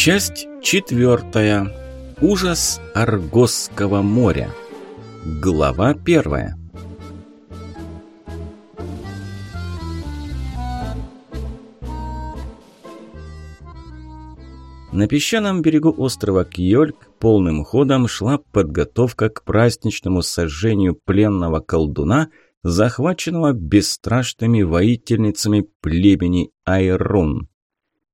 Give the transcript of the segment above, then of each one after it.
Часть четвертая. Ужас Аргосского моря. Глава первая. На песчаном берегу острова Кьёльк полным ходом шла подготовка к праздничному сожжению пленного колдуна, захваченного бесстрашными воительницами племени Айрун.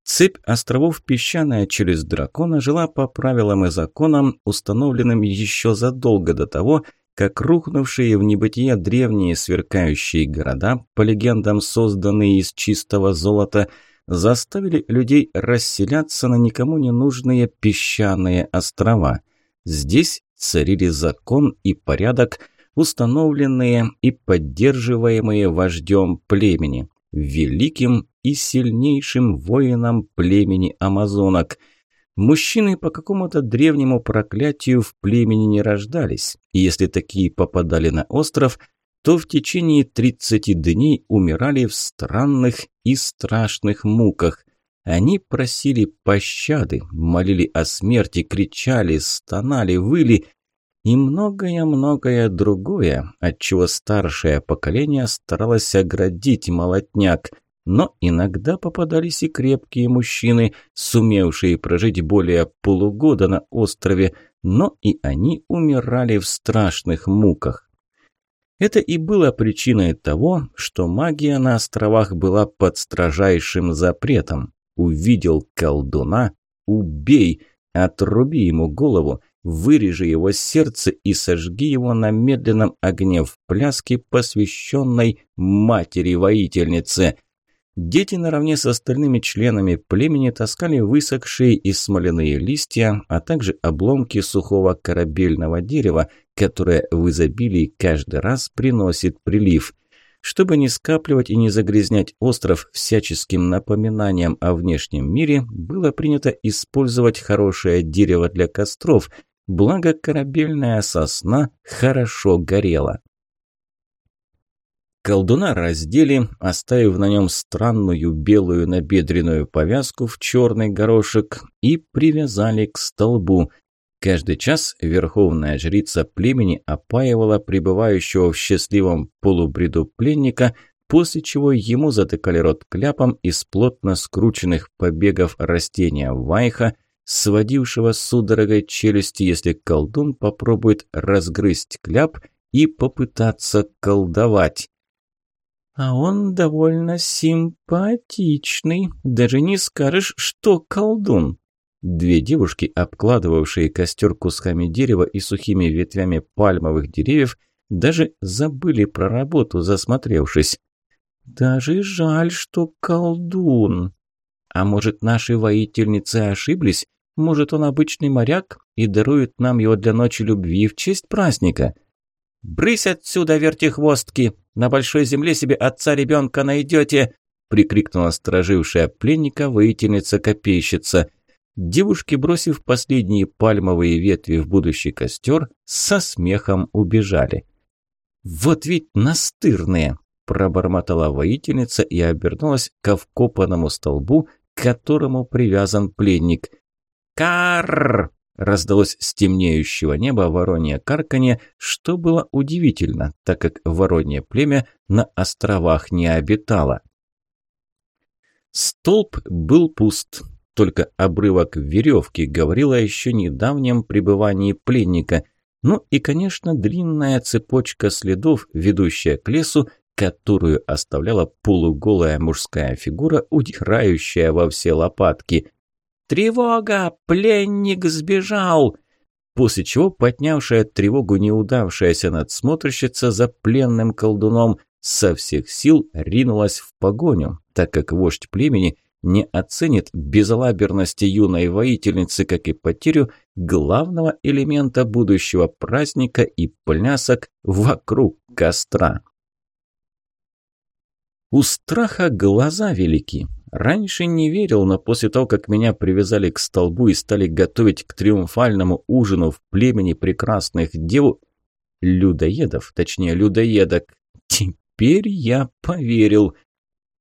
Цепь островов «Песчаная челюсть дракона» жила по правилам и законам, установленным еще задолго до того, как рухнувшие в небытие древние сверкающие города, по легендам созданные из чистого золота, заставили людей расселяться на никому не нужные песчаные острова. Здесь царили закон и порядок, установленные и поддерживаемые вождем племени, великим и сильнейшим воином племени амазонок. Мужчины по какому-то древнему проклятию в племени не рождались, и если такие попадали на остров, то в течение 30 дней умирали в странных и страшных муках. Они просили пощады, молили о смерти, кричали, стонали, выли и многое-многое другое, от чего старшее поколение старалось оградить молотняк – но иногда попадались и крепкие мужчины, сумевшие прожить более полугода на острове, но и они умирали в страшных муках. Это и было причиной того, что магия на островах была под строжайшим запретом. Увидел колдуна – убей, отруби ему голову, вырежи его сердце и сожги его на медленном огне в пляске, посвященной матери-воительнице. Дети наравне с остальными членами племени таскали высохшие и смоляные листья, а также обломки сухого корабельного дерева, которое в изобилии каждый раз приносит прилив. Чтобы не скапливать и не загрязнять остров всяческим напоминанием о внешнем мире, было принято использовать хорошее дерево для костров, благо корабельная сосна хорошо горела. Колдуна раздели, оставив на нем странную белую набедренную повязку в черный горошек и привязали к столбу. Каждый час верховная жрица племени опаивала пребывающего в счастливом полубреду пленника, после чего ему затыкали рот кляпом из плотно скрученных побегов растения вайха, сводившего судорогой челюсти, если колдун попробует разгрызть кляп и попытаться колдовать. А он довольно симпатичный, даже не скажешь, что колдун. Две девушки, обкладывавшие костер кусками дерева и сухими ветвями пальмовых деревьев, даже забыли про работу, засмотревшись. Даже жаль, что колдун. А может, наши воительницы ошиблись? Может, он обычный моряк и дарует нам его для ночи любви в честь праздника? «Брысь отсюда, вертихвостки! На большой земле себе отца ребенка найдете!» прикрикнула сторожившая пленника воительница-копейщица. Девушки, бросив последние пальмовые ветви в будущий костер, со смехом убежали. «Вот ведь настырные!» – пробормотала воительница и обернулась к вкопанному столбу, к которому привязан пленник. «Карр!» Раздалось с темнеющего неба воронье карканье, что было удивительно, так как воронье племя на островах не обитало. Столб был пуст, только обрывок веревки говорил о еще недавнем пребывании пленника. Ну и, конечно, длинная цепочка следов, ведущая к лесу, которую оставляла полуголая мужская фигура, удирающая во все лопатки. «Тревога! Пленник сбежал!» После чего поднявшая тревогу неудавшаяся надсмотрщица за пленным колдуном со всех сил ринулась в погоню, так как вождь племени не оценит безалаберности юной воительницы, как и потерю главного элемента будущего праздника и плясок вокруг костра. У страха глаза велики, Раньше не верил, но после того, как меня привязали к столбу и стали готовить к триумфальному ужину в племени прекрасных дев... Людоедов, точнее, людоедок. Теперь я поверил.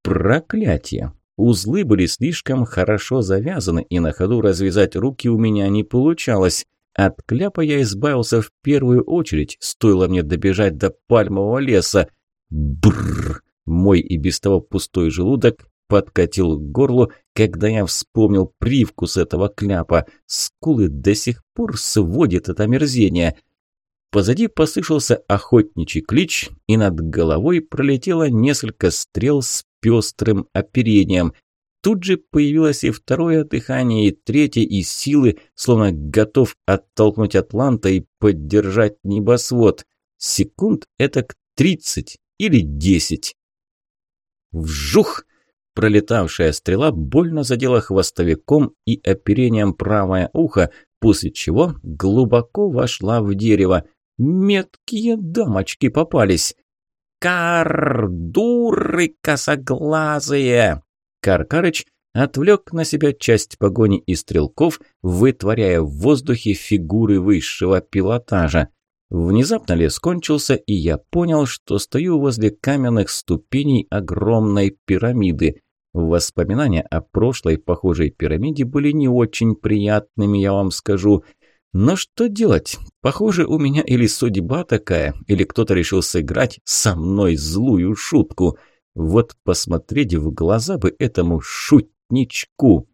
Проклятие. узлы были слишком хорошо завязаны, и на ходу развязать руки у меня не получалось. От кляпа я избавился в первую очередь, стоило мне добежать до пальмового леса. Бррр! Мой и без того пустой желудок подкатил к горлу, когда я вспомнил привкус этого кляпа. Скулы до сих пор сводит это мерзение. Позади послышался охотничий клич, и над головой пролетело несколько стрел с пестрым оперением. Тут же появилось и второе дыхание, и третье, и силы, словно готов оттолкнуть Атланта и поддержать небосвод. Секунд это к тридцать или десять. Вжух! Пролетавшая стрела больно задела хвостовиком и оперением правое ухо, после чего глубоко вошла в дерево. Меткие дамочки попались. «Кар, дуры косоглазые!» Каркарыч отвлек на себя часть погони и стрелков, вытворяя в воздухе фигуры высшего пилотажа. Внезапно лес кончился, и я понял, что стою возле каменных ступеней огромной пирамиды. Воспоминания о прошлой похожей пирамиде были не очень приятными, я вам скажу. Но что делать? Похоже, у меня или судьба такая, или кто-то решил сыграть со мной злую шутку. Вот посмотреть в глаза бы этому шутничку.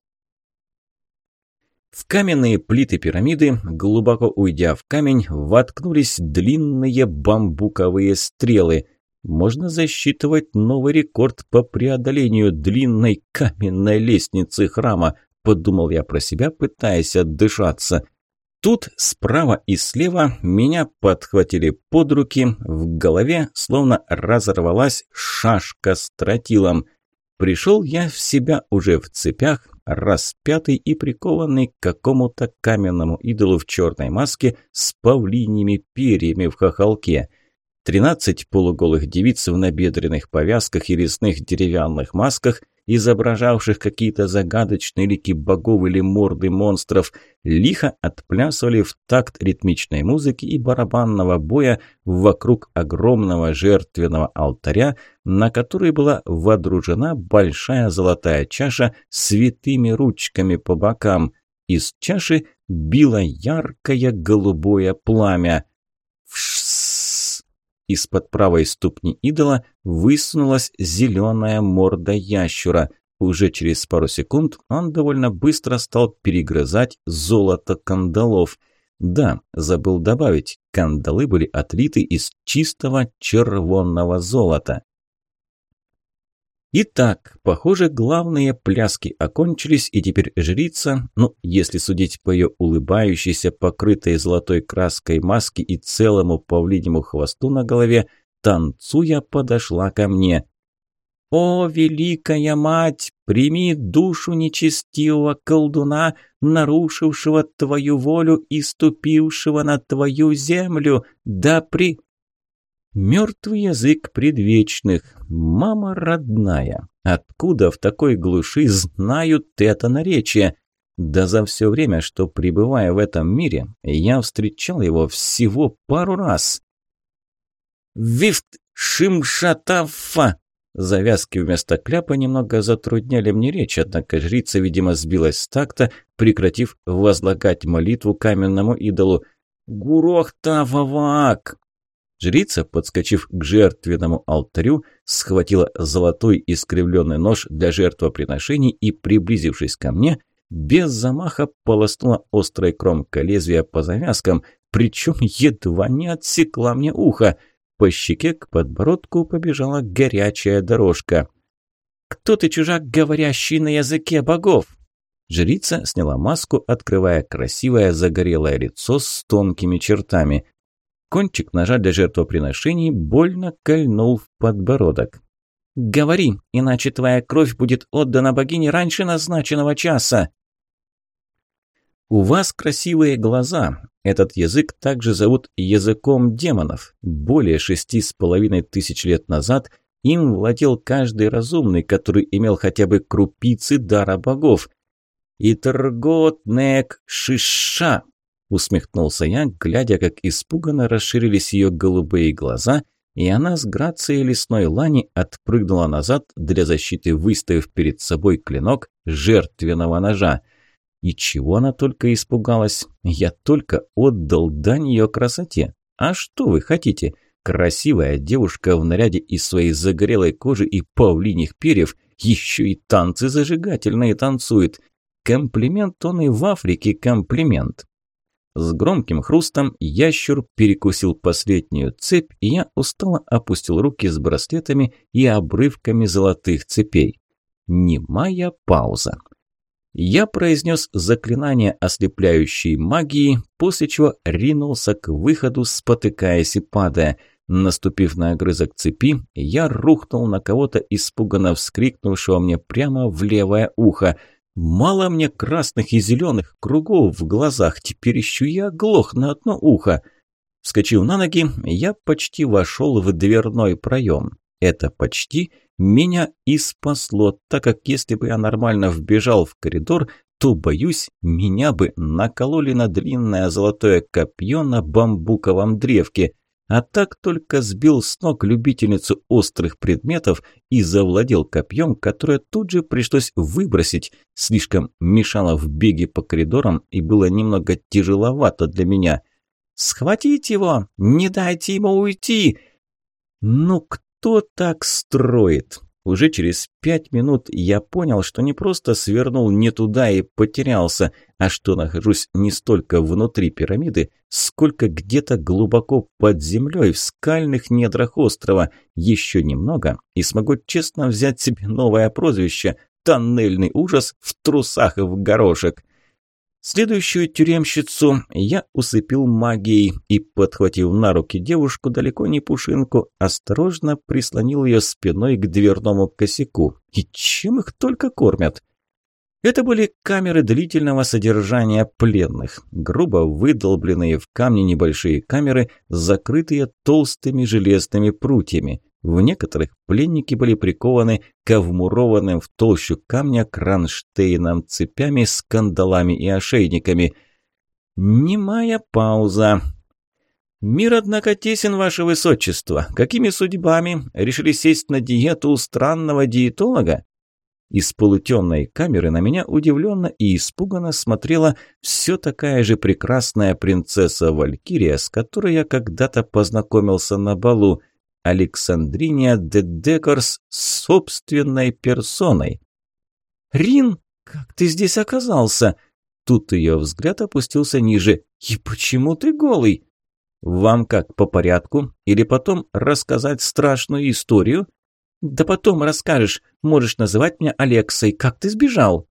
В каменные плиты пирамиды, глубоко уйдя в камень, воткнулись длинные бамбуковые стрелы. Можно засчитывать новый рекорд по преодолению длинной каменной лестницы храма, подумал я про себя, пытаясь отдышаться. Тут справа и слева меня подхватили под руки, в голове словно разорвалась шашка с тротилом. Пришел я в себя уже в цепях, распятый и прикованный к какому-то каменному идолу в черной маске с павлиньими перьями в хохолке. Тринадцать полуголых девиц в набедренных повязках и резных деревянных масках – изображавших какие-то загадочные лики богов или морды монстров, лихо отплясывали в такт ритмичной музыки и барабанного боя вокруг огромного жертвенного алтаря, на который была водружена большая золотая чаша с святыми ручками по бокам. Из чаши било яркое голубое пламя. Из-под правой ступни идола высунулась зеленая морда ящура. Уже через пару секунд он довольно быстро стал перегрызать золото кандалов. Да, забыл добавить, кандалы были отлиты из чистого червонного золота. Итак, похоже, главные пляски окончились, и теперь жрица, ну, если судить по ее улыбающейся, покрытой золотой краской маске и целому павлинему хвосту на голове, танцуя, подошла ко мне. «О, великая мать, прими душу нечестивого колдуна, нарушившего твою волю и ступившего на твою землю, да при...» Мертвый язык предвечных. Мама родная. Откуда в такой глуши знают это наречие? Да за все время, что пребывая в этом мире, я встречал его всего пару раз. «Вифт Шимшатафа!» Завязки вместо кляпа немного затрудняли мне речь, однако жрица, видимо, сбилась с такта, прекратив возлагать молитву каменному идолу. «Гурохтававак!» Жрица, подскочив к жертвенному алтарю, схватила золотой искривленный нож для жертвоприношений и, приблизившись ко мне, без замаха полоснула острой кромкой лезвия по завязкам, причем едва не отсекла мне ухо. По щеке к подбородку побежала горячая дорожка. «Кто ты, чужак, говорящий на языке богов?» Жрица сняла маску, открывая красивое загорелое лицо с тонкими чертами. Кончик ножа для жертвоприношений больно кольнул в подбородок. «Говори, иначе твоя кровь будет отдана богине раньше назначенного часа!» «У вас красивые глаза. Этот язык также зовут языком демонов. Более шести с половиной тысяч лет назад им владел каждый разумный, который имел хотя бы крупицы дара богов. И торготнек шиша Усмехнулся я, глядя, как испуганно расширились ее голубые глаза, и она с грацией лесной лани отпрыгнула назад для защиты, выставив перед собой клинок жертвенного ножа. И чего она только испугалась? Я только отдал дань ее красоте. А что вы хотите? Красивая девушка в наряде из своей загорелой кожи и павлиних перьев еще и танцы зажигательные танцует. Комплимент он и в Африке комплимент. С громким хрустом ящур перекусил последнюю цепь, и я устало опустил руки с браслетами и обрывками золотых цепей. Немая пауза. Я произнес заклинание ослепляющей магии, после чего ринулся к выходу, спотыкаясь и падая. Наступив на огрызок цепи, я рухнул на кого-то, испуганно вскрикнувшего мне прямо в левое ухо – Мало мне красных и зеленых кругов в глазах, теперь ищу я оглох на одно ухо. Вскочив на ноги, я почти вошел в дверной проем. Это почти меня и спасло, так как если бы я нормально вбежал в коридор, то, боюсь, меня бы накололи на длинное золотое копье на бамбуковом древке а так только сбил с ног любительницу острых предметов и завладел копьем, которое тут же пришлось выбросить, слишком мешало в беге по коридорам и было немного тяжеловато для меня. «Схватите его! Не дайте ему уйти!» «Ну кто так строит?» Уже через пять минут я понял, что не просто свернул не туда и потерялся, а что нахожусь не столько внутри пирамиды, сколько где-то глубоко под землей, в скальных недрах острова. Еще немного, и смогу честно взять себе новое прозвище – «Тоннельный ужас в трусах и в горошек». Следующую тюремщицу я усыпил магией и, подхватив на руки девушку, далеко не пушинку, осторожно прислонил ее спиной к дверному косяку. И чем их только кормят? Это были камеры длительного содержания пленных, грубо выдолбленные в камне небольшие камеры, закрытые толстыми железными прутьями. В некоторых пленники были прикованы к вмурованным в толщу камня кронштейнам цепями с кандалами и ошейниками. Немая пауза. «Мир, однако, тесен, ваше высочество. Какими судьбами? Решили сесть на диету у странного диетолога?» Из полутемной камеры на меня удивленно и испуганно смотрела все такая же прекрасная принцесса Валькирия, с которой я когда-то познакомился на балу. Александриния де Декорс собственной персоной. «Рин, как ты здесь оказался?» Тут ее взгляд опустился ниже. «И почему ты голый?» «Вам как, по порядку? Или потом рассказать страшную историю?» «Да потом расскажешь. Можешь называть меня Алексой. Как ты сбежал?»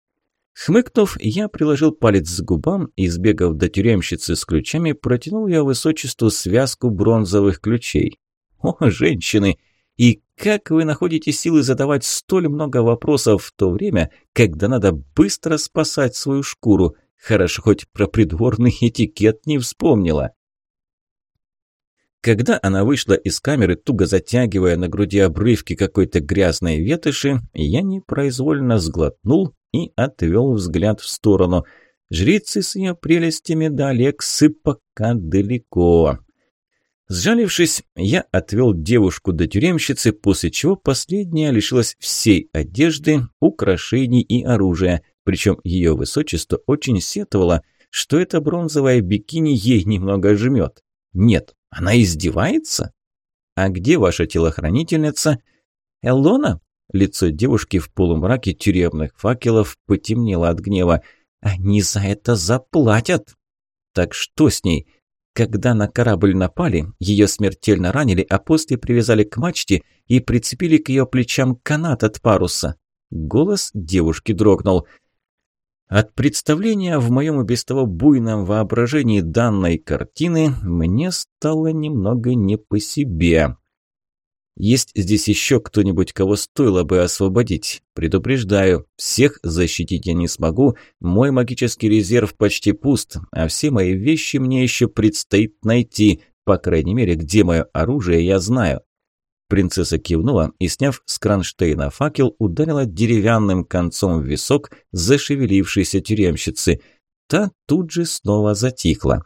Хмыкнув, я приложил палец к губам и, сбегав до тюремщицы с ключами, протянул ее высочеству связку бронзовых ключей. «О, женщины! И как вы находите силы задавать столь много вопросов в то время, когда надо быстро спасать свою шкуру? Хорошо, хоть про придворный этикет не вспомнила». Когда она вышла из камеры, туго затягивая на груди обрывки какой-то грязной ветоши, я непроизвольно сглотнул и отвел взгляд в сторону. Жрицы с ее прелестями до Алексы пока далеко. Сжалившись, я отвел девушку до тюремщицы, после чего последняя лишилась всей одежды, украшений и оружия, причем ее высочество очень сетовало, что это бронзовое бикини ей немного жмет. Нет, она издевается? А где ваша телохранительница? Эллона? Лицо девушки в полумраке тюремных факелов потемнело от гнева. Они за это заплатят. Так что с ней? Когда на корабль напали, ее смертельно ранили, а после привязали к мачте и прицепили к ее плечам канат от паруса. Голос девушки дрогнул. От представления в моем и без того буйном воображении данной картины мне стало немного не по себе. Есть здесь еще кто-нибудь, кого стоило бы освободить? Предупреждаю, всех защитить я не смогу, мой магический резерв почти пуст, а все мои вещи мне еще предстоит найти, по крайней мере, где мое оружие, я знаю. Принцесса кивнула и, сняв с кронштейна факел, ударила деревянным концом в висок зашевелившейся тюремщицы. Та тут же снова затихла.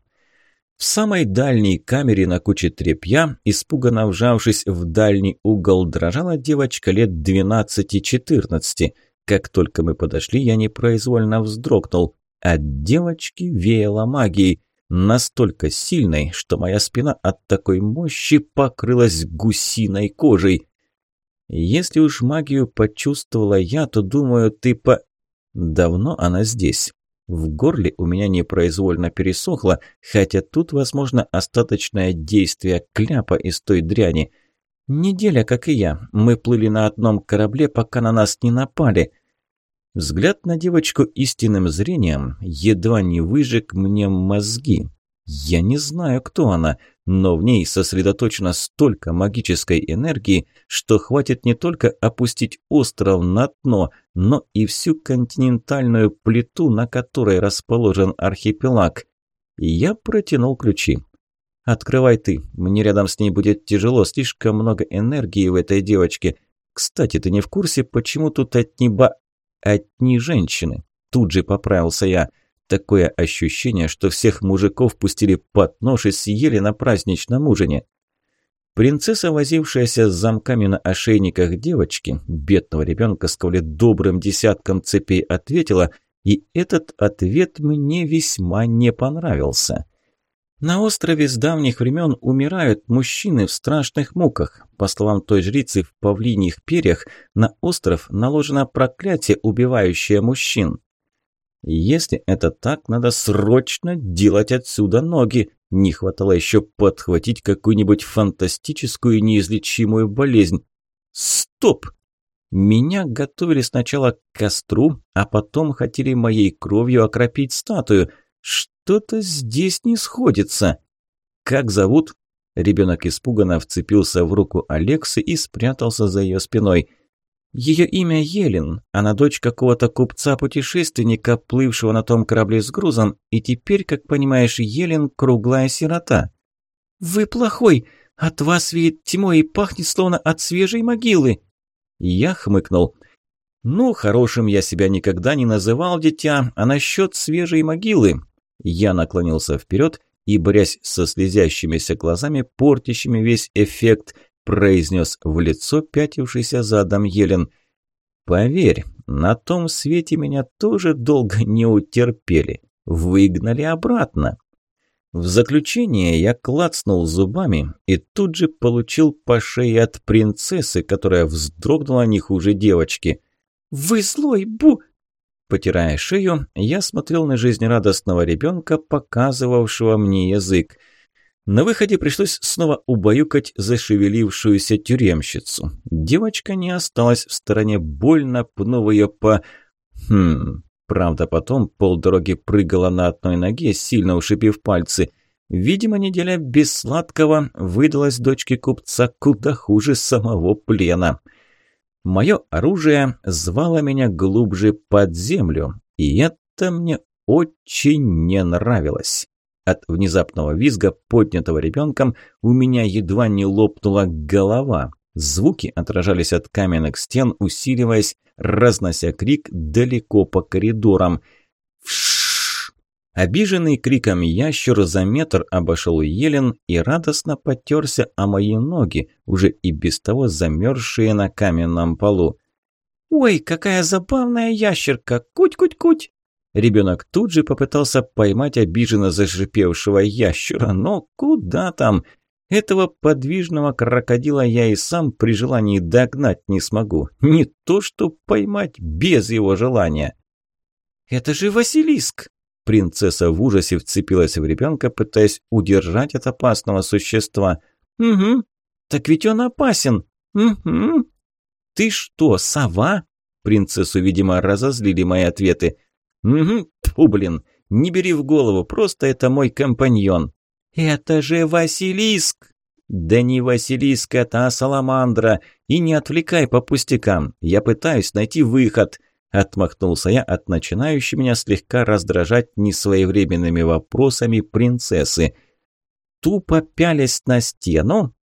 В самой дальней камере на куче тряпья, испуганно вжавшись в дальний угол, дрожала девочка лет 12-14. Как только мы подошли, я непроизвольно вздрогнул. От девочки веяло магией, настолько сильной, что моя спина от такой мощи покрылась гусиной кожей. Если уж магию почувствовала я, то, думаю, ты по... Давно она здесь. В горле у меня непроизвольно пересохло, хотя тут, возможно, остаточное действие кляпа из той дряни. Неделя, как и я. Мы плыли на одном корабле, пока на нас не напали. Взгляд на девочку истинным зрением едва не выжег мне мозги. Я не знаю, кто она, но в ней сосредоточено столько магической энергии, что хватит не только опустить остров на дно, но и всю континентальную плиту, на которой расположен архипелаг. Я протянул ключи. «Открывай ты, мне рядом с ней будет тяжело, слишком много энергии в этой девочке. Кстати, ты не в курсе, почему тут одни ба... одни женщины?» Тут же поправился я – Такое ощущение, что всех мужиков пустили под нож и съели на праздничном ужине. Принцесса, возившаяся с замками на ошейниках девочки, бедного ребенка с добрым десятком цепей, ответила, и этот ответ мне весьма не понравился. На острове с давних времен умирают мужчины в страшных муках. По словам той жрицы, в павлиньих перьях на остров наложено проклятие, убивающее мужчин. Если это так, надо срочно делать отсюда ноги. Не хватало еще подхватить какую-нибудь фантастическую неизлечимую болезнь. Стоп! Меня готовили сначала к костру, а потом хотели моей кровью окропить статую. Что-то здесь не сходится. Как зовут? Ребенок испуганно вцепился в руку Алексы и спрятался за ее спиной. Ее имя Елен, она дочь какого-то купца-путешественника, плывшего на том корабле с грузом, и теперь, как понимаешь, Елен – круглая сирота. «Вы плохой! От вас веет тьмой и пахнет, словно от свежей могилы!» Я хмыкнул. «Ну, хорошим я себя никогда не называл, дитя, а насчет свежей могилы...» Я наклонился вперед и, борясь со слезящимися глазами, портящими весь эффект – произнес в лицо пятившийся задом Елен. «Поверь, на том свете меня тоже долго не утерпели. Выгнали обратно». В заключение я клацнул зубами и тут же получил по шее от принцессы, которая вздрогнула не хуже девочки. «Вы злой, Бу!» Потирая шею, я смотрел на жизнерадостного ребенка, показывавшего мне язык – на выходе пришлось снова убаюкать зашевелившуюся тюремщицу. Девочка не осталась в стороне, больно пнув ее по... Хм... Правда, потом полдороги прыгала на одной ноге, сильно ушибив пальцы. Видимо, неделя без сладкого выдалась дочке купца куда хуже самого плена. Мое оружие звало меня глубже под землю, и это мне очень не нравилось. От внезапного визга, поднятого ребенком, у меня едва не лопнула голова. Звуки отражались от каменных стен, усиливаясь, разнося крик далеко по коридорам. Вшш! Обиженный криком ящер за метр обошел Елен и радостно потерся о мои ноги, уже и без того замерзшие на каменном полу. «Ой, какая забавная ящерка! Куть-куть-куть!» Ребенок тут же попытался поймать обиженно зашипевшего ящера, но куда там? Этого подвижного крокодила я и сам при желании догнать не смогу. Не то что поймать без его желания. «Это же Василиск!» Принцесса в ужасе вцепилась в ребенка, пытаясь удержать от опасного существа. «Угу. Так ведь он опасен. Угу. Ты что, сова?» Принцессу, видимо, разозлили мои ответы. «Угу, тьфу, блин, не бери в голову, просто это мой компаньон». «Это же Василиск!» «Да не Василиск это, а Саламандра! И не отвлекай по пустякам, я пытаюсь найти выход!» Отмахнулся я от начинающей меня слегка раздражать несвоевременными вопросами принцессы. Тупо пялись на стену?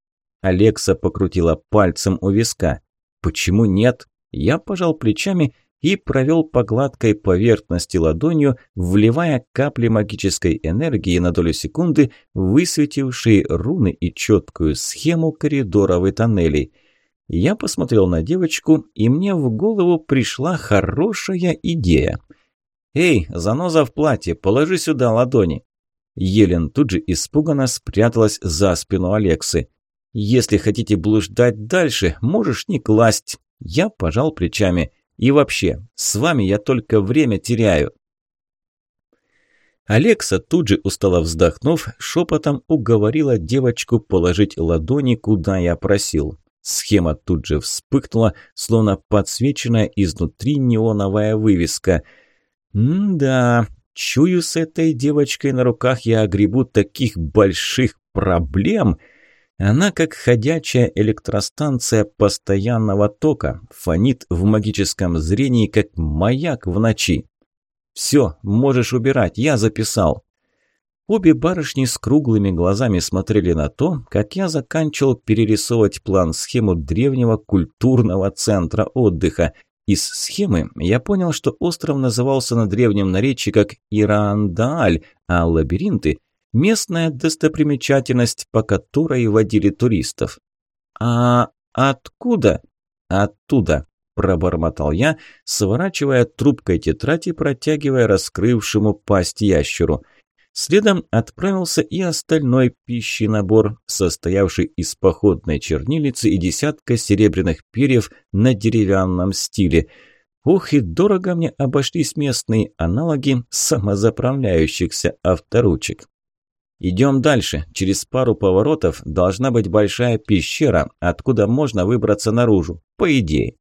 Алекса покрутила пальцем у виска. «Почему нет?» Я пожал плечами и провел по гладкой поверхности ладонью, вливая капли магической энергии на долю секунды, высветившие руны и четкую схему коридоров и тоннелей. Я посмотрел на девочку, и мне в голову пришла хорошая идея. «Эй, заноза в платье, положи сюда ладони!» Елен тут же испуганно спряталась за спину Алексы. «Если хотите блуждать дальше, можешь не класть». Я пожал плечами. «И вообще, с вами я только время теряю». Алекса тут же, устало вздохнув, шепотом уговорила девочку положить ладони, куда я просил. Схема тут же вспыхнула, словно подсвеченная изнутри неоновая вывеска. «М-да, чую, с этой девочкой на руках я огребу таких больших проблем!» Она, как ходячая электростанция постоянного тока, фонит в магическом зрении, как маяк в ночи. «Все, можешь убирать, я записал». Обе барышни с круглыми глазами смотрели на то, как я заканчивал перерисовывать план-схему древнего культурного центра отдыха. Из схемы я понял, что остров назывался на древнем наречии как Ираандааль, а лабиринты – местная достопримечательность, по которой водили туристов. «А откуда?» «Оттуда», – пробормотал я, сворачивая трубкой тетрадь и протягивая раскрывшему пасть ящеру – Следом отправился и остальной пищий набор, состоявший из походной чернилицы и десятка серебряных перьев на деревянном стиле. Ух, и дорого мне обошлись местные аналоги самозаправляющихся авторучек. Идем дальше. Через пару поворотов должна быть большая пещера, откуда можно выбраться наружу. По идее.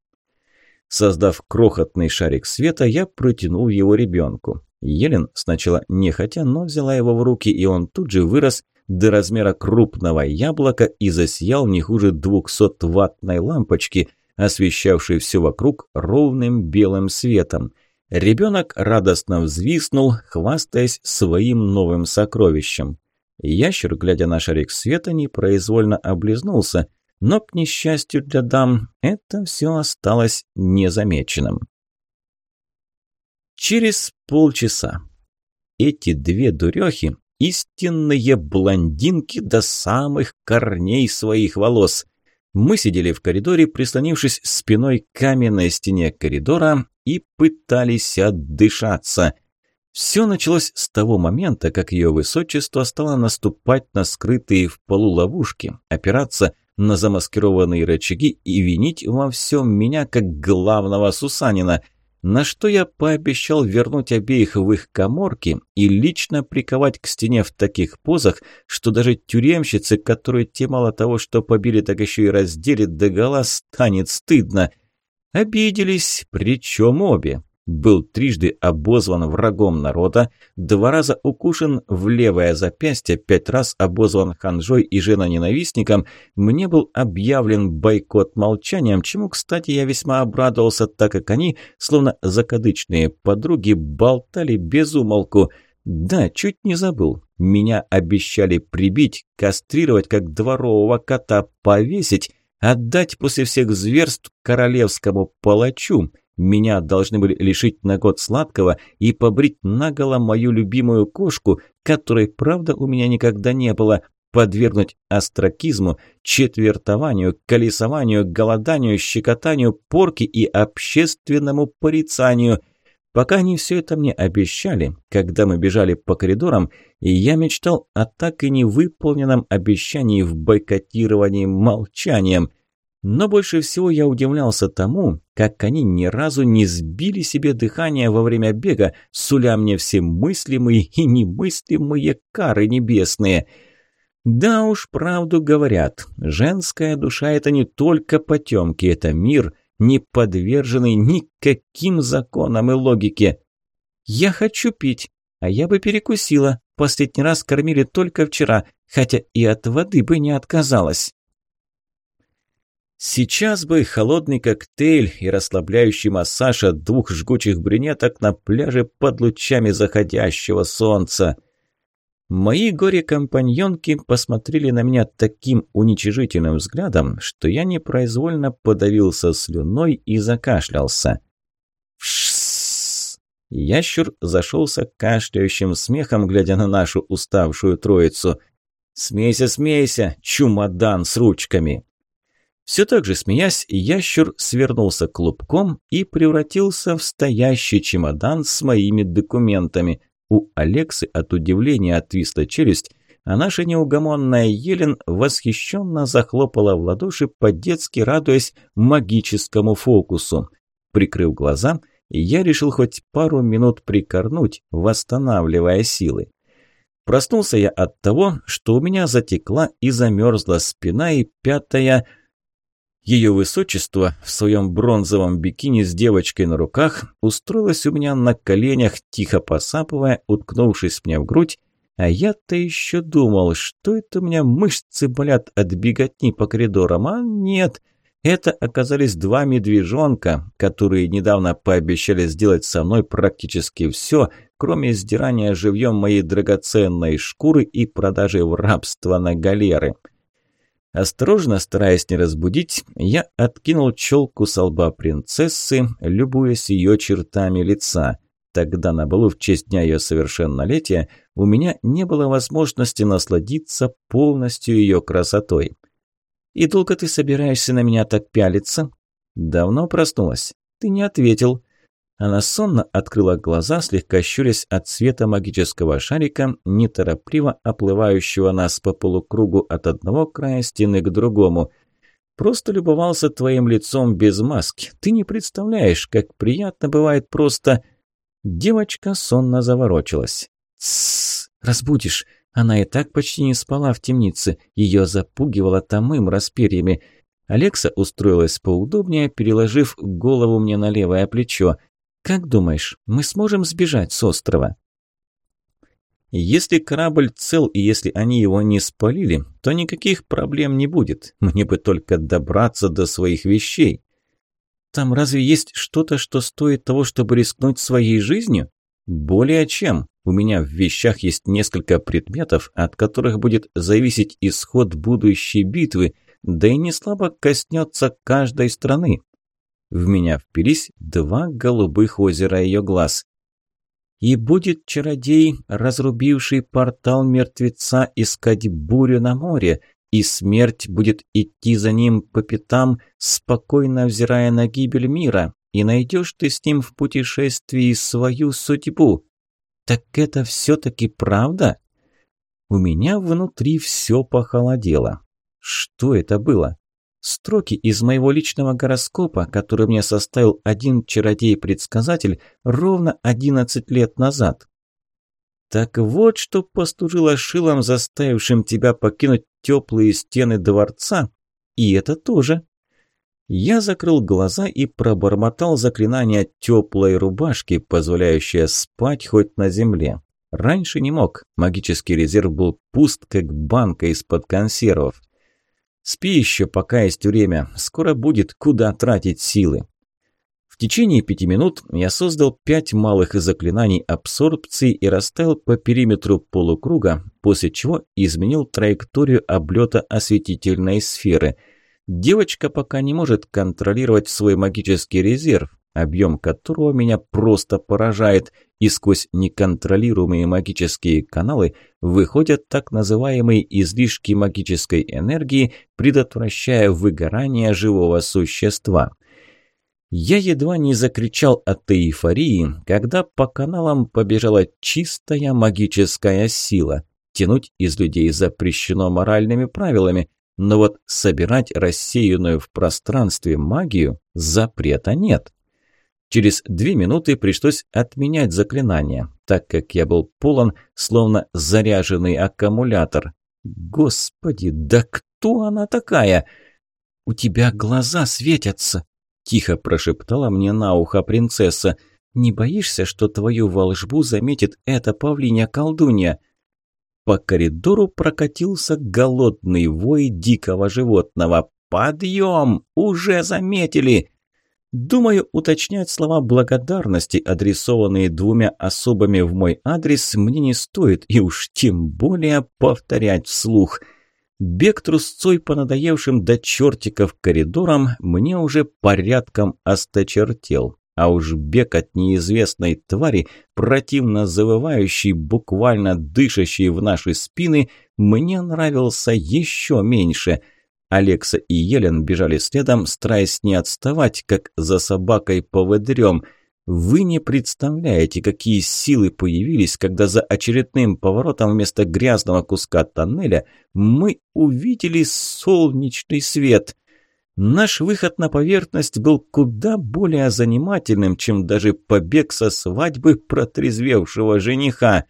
Создав крохотный шарик света, я протянул его ребенку. Елен сначала нехотя, но взяла его в руки, и он тут же вырос до размера крупного яблока и засиял не хуже 200-ваттной лампочки, освещавшей все вокруг ровным белым светом. Ребенок радостно взвиснул, хвастаясь своим новым сокровищем. Ящер, глядя на шарик света, непроизвольно облизнулся, но, к несчастью для дам, это все осталось незамеченным. Через полчаса. Эти две дурехи – истинные блондинки до самых корней своих волос. Мы сидели в коридоре, прислонившись спиной к каменной стене коридора и пытались отдышаться. Все началось с того момента, как ее высочество стало наступать на скрытые в полу ловушки, опираться на замаскированные рычаги и винить во всем меня как главного Сусанина – на что я пообещал вернуть обеих в их коморки и лично приковать к стене в таких позах, что даже тюремщицы, которые те мало того, что побили, так еще и разделит догола, станет стыдно. Обиделись, причем обе был трижды обозван врагом народа, два раза укушен в левое запястье, пять раз обозван ханжой и женоненавистником, мне был объявлен бойкот молчанием, чему, кстати, я весьма обрадовался, так как они, словно закадычные подруги, болтали без умолку. Да, чуть не забыл. Меня обещали прибить, кастрировать, как дворового кота, повесить, отдать после всех зверств королевскому палачу – меня должны были лишить на год сладкого и побрить наголо мою любимую кошку, которой, правда, у меня никогда не было, подвергнуть астракизму, четвертованию, колесованию, голоданию, щекотанию, порке и общественному порицанию. Пока они все это мне обещали, когда мы бежали по коридорам, и я мечтал о так и невыполненном обещании в бойкотировании молчанием – но больше всего я удивлялся тому, как они ни разу не сбили себе дыхание во время бега, суля мне все мыслимые и немыслимые кары небесные. Да уж, правду говорят, женская душа – это не только потемки, это мир, не подверженный никаким законам и логике. «Я хочу пить, а я бы перекусила. Последний раз кормили только вчера, хотя и от воды бы не отказалась». Сейчас бы холодный коктейль и расслабляющий массаж от двух жгучих брюнеток на пляже под лучами заходящего солнца. Мои горе-компаньонки посмотрели на меня таким уничижительным взглядом, что я непроизвольно подавился слюной и закашлялся. «В Ящур зашелся кашляющим смехом, глядя на нашу уставшую троицу. «Смейся, смейся, чумодан с ручками!» Все так же смеясь, ящур свернулся клубком и превратился в стоящий чемодан с моими документами. У Алексы от удивления отвисла челюсть, а наша неугомонная Елен восхищенно захлопала в ладоши, по-детски радуясь магическому фокусу. Прикрыв глаза, я решил хоть пару минут прикорнуть, восстанавливая силы. Проснулся я от того, что у меня затекла и замерзла спина, и пятая... Ее высочество в своем бронзовом бикини с девочкой на руках устроилось у меня на коленях, тихо посапывая, уткнувшись мне в грудь, а я-то еще думал, что это у меня мышцы болят от беготни по коридорам, а нет, это оказались два медвежонка, которые недавно пообещали сделать со мной практически все, кроме сдирания живьем моей драгоценной шкуры и продажи в рабство на галеры. Осторожно, стараясь не разбудить, я откинул челку с лба принцессы, любуясь ее чертами лица. Тогда на балу в честь дня ее совершеннолетия у меня не было возможности насладиться полностью ее красотой. «И долго ты собираешься на меня так пялиться?» «Давно проснулась?» «Ты не ответил». Она сонно открыла глаза, слегка щурясь от света магического шарика, неторопливо оплывающего нас по полукругу от одного края стены к другому. «Просто любовался твоим лицом без маски. Ты не представляешь, как приятно бывает просто...» Девочка сонно заворочилась. «Тссс, разбудишь. Она и так почти не спала в темнице. Ее запугивало томым расперьями. Алекса устроилась поудобнее, переложив голову мне на левое плечо. «Как думаешь, мы сможем сбежать с острова?» «Если корабль цел и если они его не спалили, то никаких проблем не будет. Мне бы только добраться до своих вещей». «Там разве есть что-то, что стоит того, чтобы рискнуть своей жизнью?» «Более чем. У меня в вещах есть несколько предметов, от которых будет зависеть исход будущей битвы, да и не слабо коснется каждой страны. В меня впились два голубых озера ее глаз. И будет чародей, разрубивший портал мертвеца, искать бурю на море, и смерть будет идти за ним по пятам, спокойно взирая на гибель мира, и найдешь ты с ним в путешествии свою судьбу. Так это все-таки правда? У меня внутри все похолодело. Что это было? Строки из моего личного гороскопа, который мне составил один чародей-предсказатель ровно 11 лет назад. Так вот, что послужило шилом, заставившим тебя покинуть теплые стены дворца. И это тоже. Я закрыл глаза и пробормотал заклинание теплой рубашки, позволяющее спать хоть на земле. Раньше не мог, магический резерв был пуст, как банка из-под консервов. Спи еще, пока есть время. Скоро будет куда тратить силы. В течение пяти минут я создал пять малых заклинаний абсорбции и расставил по периметру полукруга, после чего изменил траекторию облета осветительной сферы. Девочка пока не может контролировать свой магический резерв, объем которого меня просто поражает, и сквозь неконтролируемые магические каналы выходят так называемые излишки магической энергии, предотвращая выгорание живого существа. Я едва не закричал от эйфории, когда по каналам побежала чистая магическая сила. Тянуть из людей запрещено моральными правилами, но вот собирать рассеянную в пространстве магию запрета нет. Через две минуты пришлось отменять заклинание, так как я был полон, словно заряженный аккумулятор. Господи, да кто она такая? У тебя глаза светятся, тихо прошептала мне на ухо принцесса. Не боишься, что твою волшбу заметит эта павлиня колдунья? По коридору прокатился голодный вой дикого животного. «Подъем! Уже заметили!» Думаю, уточнять слова благодарности, адресованные двумя особами в мой адрес, мне не стоит, и уж тем более повторять вслух. Бег трусцой по надоевшим до чертиков коридорам мне уже порядком осточертел. А уж бег от неизвестной твари, противно завывающий, буквально дышащий в наши спины, мне нравился еще меньше. Алекса и Елен бежали следом, стараясь не отставать, как за собакой поводырем. Вы не представляете, какие силы появились, когда за очередным поворотом вместо грязного куска тоннеля мы увидели солнечный свет – Наш выход на поверхность был куда более занимательным, чем даже побег со свадьбы протрезвевшего жениха.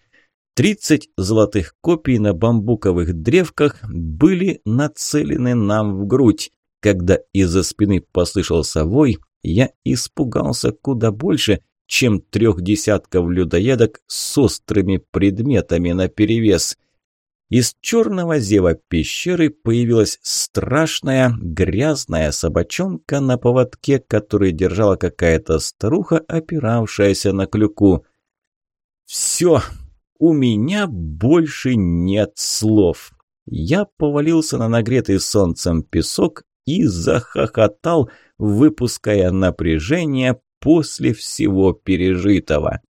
Тридцать золотых копий на бамбуковых древках были нацелены нам в грудь. Когда из-за спины послышался вой, я испугался куда больше, чем трех десятков людоедок с острыми предметами наперевес – из черного зева пещеры появилась страшная грязная собачонка на поводке, который держала какая-то старуха, опиравшаяся на клюку. «Все, у меня больше нет слов». Я повалился на нагретый солнцем песок и захохотал, выпуская напряжение после всего пережитого.